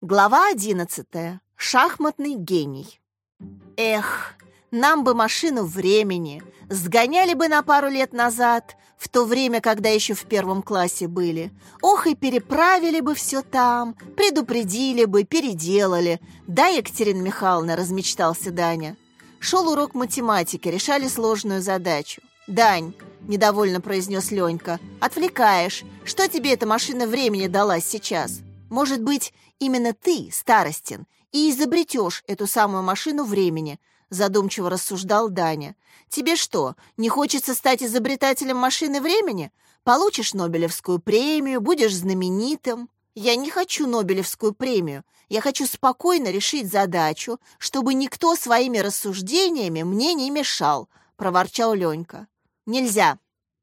Глава одиннадцатая. Шахматный гений. Эх, нам бы машину времени. Сгоняли бы на пару лет назад, в то время, когда еще в первом классе были. Ох, и переправили бы все там, предупредили бы, переделали. Да, Екатерина Михайловна, размечтался Даня. Шел урок математики, решали сложную задачу. «Дань», — недовольно произнес Ленька, — «отвлекаешь. Что тебе эта машина времени далась сейчас?» Может быть, именно ты, Старостин, и изобретешь эту самую машину времени, задумчиво рассуждал Даня. Тебе что, не хочется стать изобретателем машины времени? Получишь Нобелевскую премию, будешь знаменитым. Я не хочу Нобелевскую премию. Я хочу спокойно решить задачу, чтобы никто своими рассуждениями мне не мешал, проворчал Ленька. Нельзя,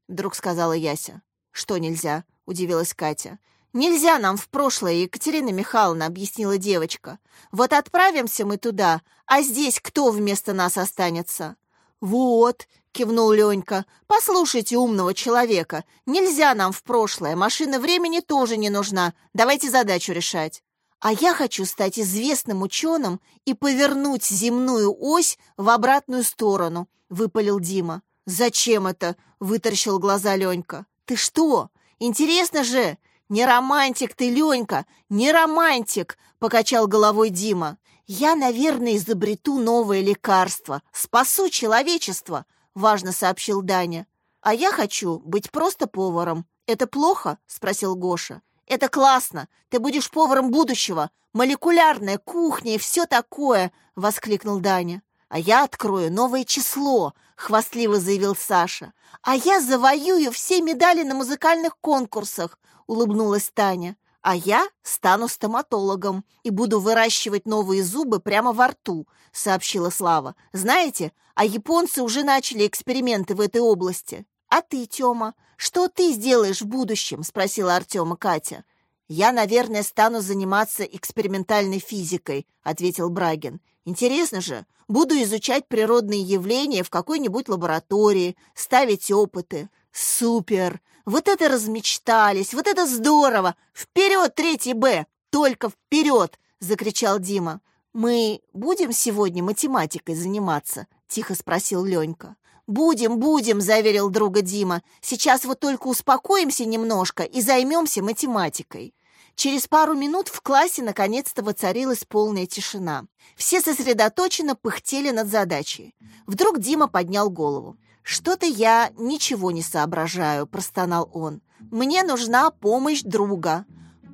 вдруг сказала Яся. Что нельзя? удивилась Катя. «Нельзя нам в прошлое, Екатерина Михайловна», — объяснила девочка. «Вот отправимся мы туда, а здесь кто вместо нас останется?» «Вот», — кивнул Ленька, — «послушайте умного человека. Нельзя нам в прошлое, машина времени тоже не нужна. Давайте задачу решать». «А я хочу стать известным ученым и повернуть земную ось в обратную сторону», — выпалил Дима. «Зачем это?» — вытаращил глаза Ленька. «Ты что? Интересно же! «Не романтик ты, Ленька, не романтик!» — покачал головой Дима. «Я, наверное, изобрету новое лекарство, спасу человечество», — важно сообщил Даня. «А я хочу быть просто поваром. Это плохо?» — спросил Гоша. «Это классно! Ты будешь поваром будущего! Молекулярная кухня и все такое!» — воскликнул Даня. «А я открою новое число!» — хвастливо заявил Саша. «А я завоюю все медали на музыкальных конкурсах!» — улыбнулась Таня. «А я стану стоматологом и буду выращивать новые зубы прямо во рту», — сообщила Слава. «Знаете, а японцы уже начали эксперименты в этой области». «А ты, Тёма, что ты сделаешь в будущем?» — спросила Артема Катя. «Я, наверное, стану заниматься экспериментальной физикой», — ответил Брагин. «Интересно же, буду изучать природные явления в какой-нибудь лаборатории, ставить опыты. Супер! Вот это размечтались, вот это здорово! Вперед, третий Б! Только вперед! Закричал Дима. Мы будем сегодня математикой заниматься? Тихо спросил Ленька. «Будем, будем», — заверил друга Дима. «Сейчас вот только успокоимся немножко и займемся математикой». Через пару минут в классе наконец-то воцарилась полная тишина. Все сосредоточенно пыхтели над задачей. Вдруг Дима поднял голову. «Что-то я ничего не соображаю», — простонал он. «Мне нужна помощь друга.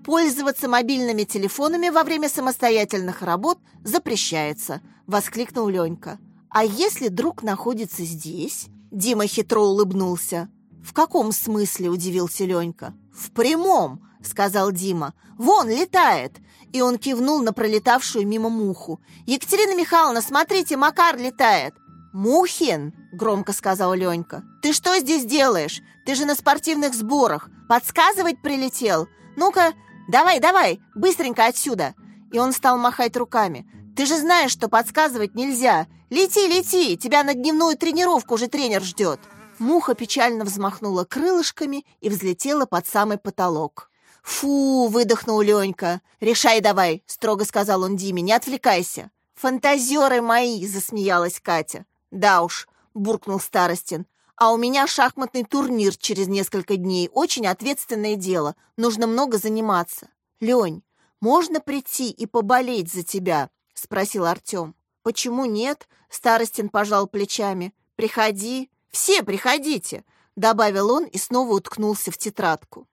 Пользоваться мобильными телефонами во время самостоятельных работ запрещается», — воскликнул Ленька. «А если друг находится здесь?» Дима хитро улыбнулся. «В каком смысле?» — удивился Ленька. «В прямом», — сказал Дима. «Вон, летает!» И он кивнул на пролетавшую мимо муху. «Екатерина Михайловна, смотрите, Макар летает!» «Мухин!» — громко сказал Ленька. «Ты что здесь делаешь? Ты же на спортивных сборах. Подсказывать прилетел? Ну-ка, давай, давай, быстренько отсюда!» И он стал махать руками. «Ты же знаешь, что подсказывать нельзя. Лети, лети, тебя на дневную тренировку уже тренер ждет!» Муха печально взмахнула крылышками и взлетела под самый потолок. «Фу!» — выдохнул Ленька. «Решай давай!» — строго сказал он Диме. «Не отвлекайся!» «Фантазеры мои!» — засмеялась Катя. «Да уж», — буркнул Старостин. «А у меня шахматный турнир через несколько дней. Очень ответственное дело. Нужно много заниматься». «Лень, можно прийти и поболеть за тебя?» — спросил Артем. «Почему нет?» — Старостин пожал плечами. «Приходи. Все приходите!» — добавил он и снова уткнулся в тетрадку.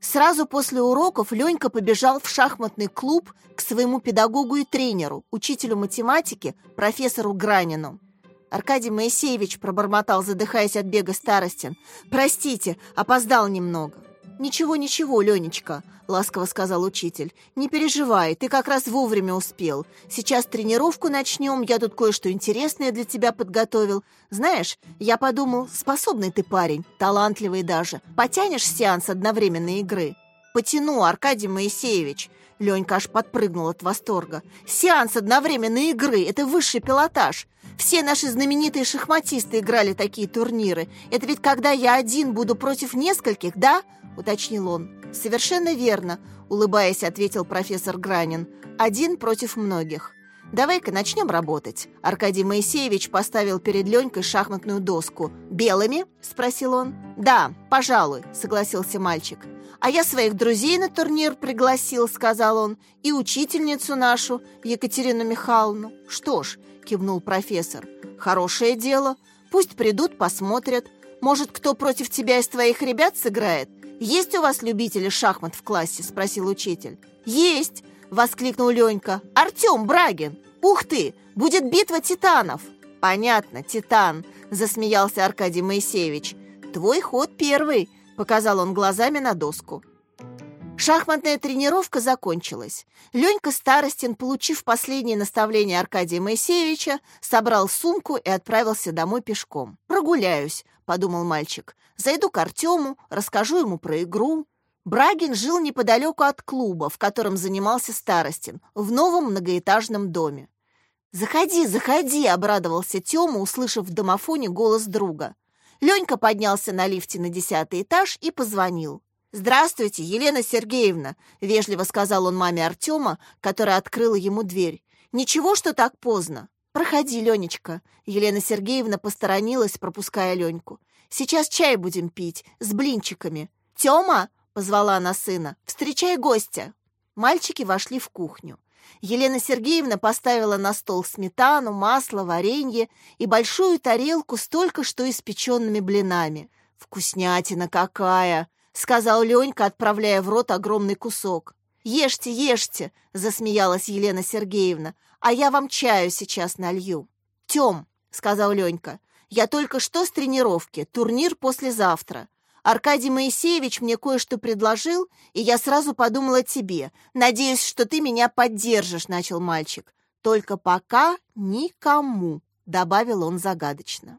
Сразу после уроков Ленька побежал в шахматный клуб к своему педагогу и тренеру, учителю математики, профессору Гранину. Аркадий Моисеевич пробормотал, задыхаясь от бега Старостин. «Простите, опоздал немного». «Ничего, ничего, Ленечка», — ласково сказал учитель. «Не переживай, ты как раз вовремя успел. Сейчас тренировку начнем, я тут кое-что интересное для тебя подготовил. Знаешь, я подумал, способный ты парень, талантливый даже. Потянешь сеанс одновременной игры?» «Потяну, Аркадий Моисеевич», Ленька аж подпрыгнул от восторга. «Сеанс одновременной игры — это высший пилотаж. Все наши знаменитые шахматисты играли такие турниры. Это ведь когда я один буду против нескольких, да? — уточнил он. «Совершенно верно», — улыбаясь, ответил профессор Гранин. «Один против многих». «Давай-ка начнем работать». Аркадий Моисеевич поставил перед Ленькой шахматную доску. «Белыми?» – спросил он. «Да, пожалуй», – согласился мальчик. «А я своих друзей на турнир пригласил», – сказал он, «и учительницу нашу, Екатерину Михайловну». «Что ж», – кивнул профессор, – «хорошее дело. Пусть придут, посмотрят. Может, кто против тебя из твоих ребят сыграет? Есть у вас любители шахмат в классе?» – спросил учитель. «Есть!» — воскликнул Ленька. «Артем Брагин! Ух ты! Будет битва титанов!» «Понятно, титан!» — засмеялся Аркадий Моисеевич. «Твой ход первый!» — показал он глазами на доску. Шахматная тренировка закончилась. Ленька Старостин, получив последнее наставление Аркадия Моисеевича, собрал сумку и отправился домой пешком. «Прогуляюсь», — подумал мальчик. «Зайду к Артему, расскажу ему про игру». Брагин жил неподалеку от клуба, в котором занимался Старостин, в новом многоэтажном доме. «Заходи, заходи!» — обрадовался Тёма, услышав в домофоне голос друга. Ленька поднялся на лифте на десятый этаж и позвонил. «Здравствуйте, Елена Сергеевна!» — вежливо сказал он маме Артема, которая открыла ему дверь. «Ничего, что так поздно?» «Проходи, Ленечка!» Елена Сергеевна посторонилась, пропуская Леньку. «Сейчас чай будем пить, с блинчиками. Тёма!» — позвала она сына. «Встречай гостя!» Мальчики вошли в кухню. Елена Сергеевна поставила на стол сметану, масло, варенье и большую тарелку с только что испеченными блинами. «Вкуснятина какая!» — сказал Ленька, отправляя в рот огромный кусок. «Ешьте, ешьте!» — засмеялась Елена Сергеевна. «А я вам чаю сейчас налью». «Тем!» — сказал Ленька. «Я только что с тренировки. Турнир послезавтра. Аркадий Моисеевич мне кое-что предложил, и я сразу подумала о тебе. Надеюсь, что ты меня поддержишь», — начал мальчик. «Только пока никому», — добавил он загадочно.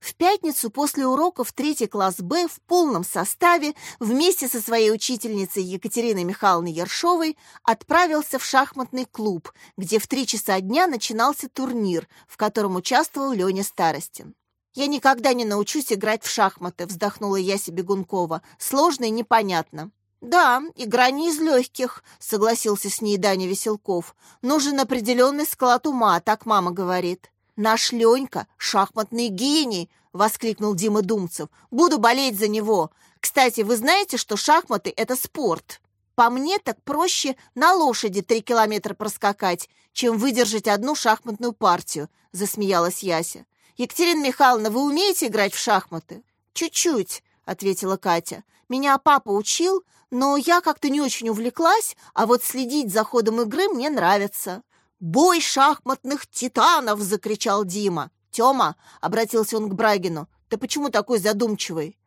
В пятницу после уроков третий класс Б в полном составе вместе со своей учительницей Екатериной Михайловной Ершовой отправился в шахматный клуб, где в три часа дня начинался турнир, в котором участвовал Леня Старостин. «Я никогда не научусь играть в шахматы», — вздохнула Яся Бегункова. «Сложно и непонятно». «Да, игра не из легких», — согласился с ней Даня Веселков. «Нужен определенный склад ума, так мама говорит». «Наш Ленька — шахматный гений!» — воскликнул Дима Думцев. «Буду болеть за него. Кстати, вы знаете, что шахматы — это спорт? По мне так проще на лошади три километра проскакать, чем выдержать одну шахматную партию», — засмеялась Яся. «Екатерина Михайловна, вы умеете играть в шахматы?» «Чуть-чуть», — ответила Катя. «Меня папа учил, но я как-то не очень увлеклась, а вот следить за ходом игры мне нравится». «Бой шахматных титанов!» — закричал Дима. «Тёма!» — обратился он к Брагину. «Ты почему такой задумчивый?»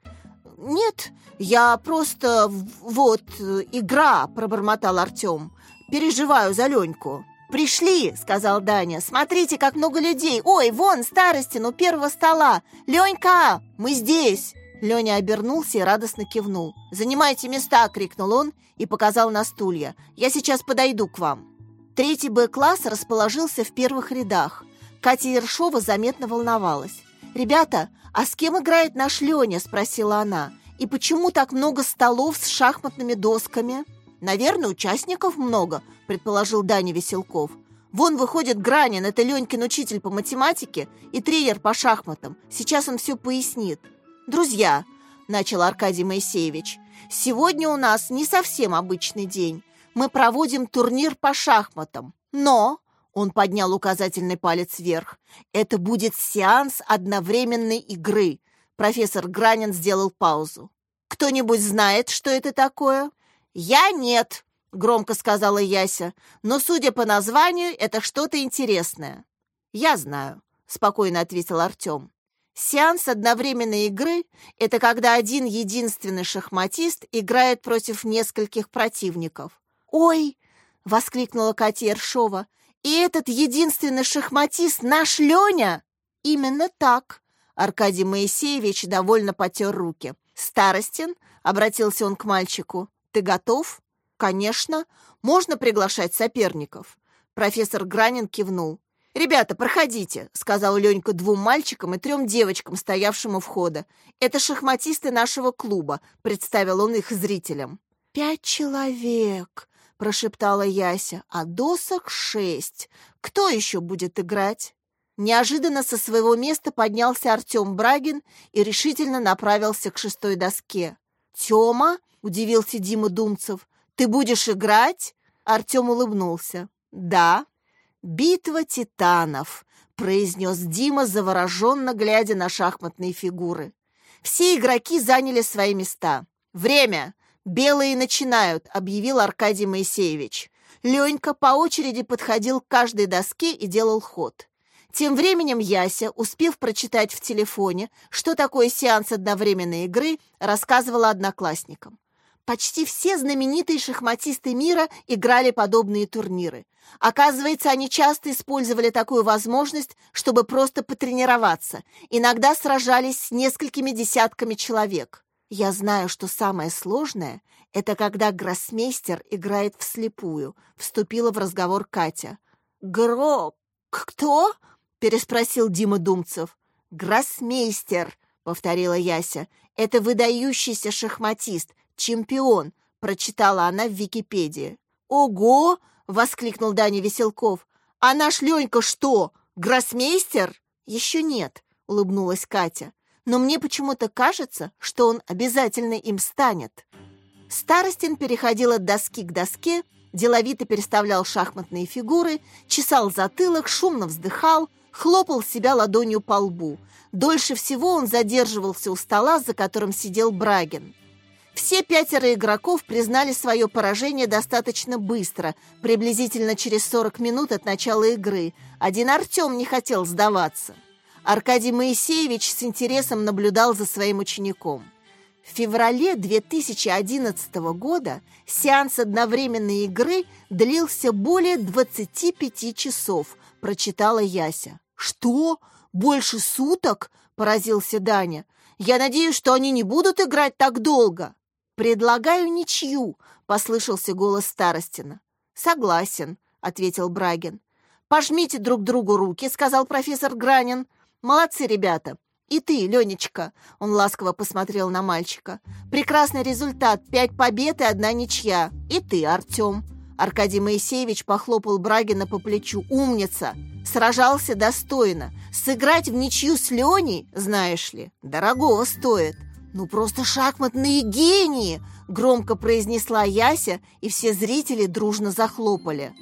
«Нет, я просто... вот... игра!» — пробормотал Артём. «Переживаю за Леньку». «Пришли!» — сказал Даня. «Смотрите, как много людей! Ой, вон, Старостин у первого стола! Ленька, мы здесь!» Леня обернулся и радостно кивнул. «Занимайте места!» — крикнул он и показал на стулья. «Я сейчас подойду к вам». Третий Б-класс расположился в первых рядах. Катя Ершова заметно волновалась. «Ребята, а с кем играет наш Леня?» – спросила она. «И почему так много столов с шахматными досками?» «Наверное, участников много», – предположил Даня Веселков. «Вон выходит Гранин, это Ленькин учитель по математике и тренер по шахматам. Сейчас он все пояснит». «Друзья», – начал Аркадий Моисеевич, – «сегодня у нас не совсем обычный день. Мы проводим турнир по шахматам. Но он поднял указательный палец вверх. «Это будет сеанс одновременной игры». Профессор Гранин сделал паузу. «Кто-нибудь знает, что это такое?» «Я нет», — громко сказала Яся. «Но, судя по названию, это что-то интересное». «Я знаю», — спокойно ответил Артем. Сеанс одновременной игры — это когда один единственный шахматист играет против нескольких противников. «Ой!» — воскликнула Катя Ершова. «И этот единственный шахматист наш Леня?» «Именно так!» Аркадий Моисеевич довольно потер руки. «Старостин?» — обратился он к мальчику. «Ты готов?» «Конечно. Можно приглашать соперников?» Профессор Гранин кивнул. «Ребята, проходите», — сказал Ленька двум мальчикам и трем девочкам, стоявшим у входа. «Это шахматисты нашего клуба», — представил он их зрителям. «Пять человек», — прошептала Яся, — «а досок шесть. Кто еще будет играть?» Неожиданно со своего места поднялся Артем Брагин и решительно направился к шестой доске. «Тема?» — удивился Дима Думцев. «Ты будешь играть?» Артем улыбнулся. «Да». «Битва титанов», — произнес Дима, завороженно глядя на шахматные фигуры. Все игроки заняли свои места. «Время! Белые начинают», — объявил Аркадий Моисеевич. Ленька по очереди подходил к каждой доске и делал ход. Тем временем Яся, успев прочитать в телефоне, что такое сеанс одновременной игры, рассказывала одноклассникам. Почти все знаменитые шахматисты мира играли подобные турниры. Оказывается, они часто использовали такую возможность, чтобы просто потренироваться. Иногда сражались с несколькими десятками человек. Я знаю, что самое сложное — это когда гроссмейстер играет вслепую, вступила в разговор Катя. «Гро... кто?» переспросил Дима Думцев. «Гроссмейстер», — повторила Яся. «Это выдающийся шахматист, чемпион», — прочитала она в Википедии. «Ого!» — воскликнул Даня Веселков. «А наш Ленька что, гроссмейстер?» «Еще нет», — улыбнулась Катя. «Но мне почему-то кажется, что он обязательно им станет». Старостин переходил от доски к доске, деловито переставлял шахматные фигуры, чесал затылок, шумно вздыхал, хлопал себя ладонью по лбу. Дольше всего он задерживался у стола, за которым сидел Брагин. Все пятеро игроков признали свое поражение достаточно быстро, приблизительно через 40 минут от начала игры. Один Артем не хотел сдаваться. Аркадий Моисеевич с интересом наблюдал за своим учеником. В феврале 2011 года сеанс одновременной игры длился более 25 часов, прочитала Яся. «Что? Больше суток?» – поразился Даня. «Я надеюсь, что они не будут играть так долго». «Предлагаю ничью», – послышался голос Старостина. «Согласен», – ответил Брагин. «Пожмите друг другу руки», – сказал профессор Гранин. «Молодцы, ребята. И ты, Ленечка», – он ласково посмотрел на мальчика. «Прекрасный результат. Пять побед и одна ничья. И ты, Артем». Аркадий Моисеевич похлопал Брагина по плечу. «Умница! Сражался достойно. Сыграть в ничью с Леней, знаешь ли, дорогого стоит. Ну просто шахматные гении!» Громко произнесла Яся, и все зрители дружно захлопали.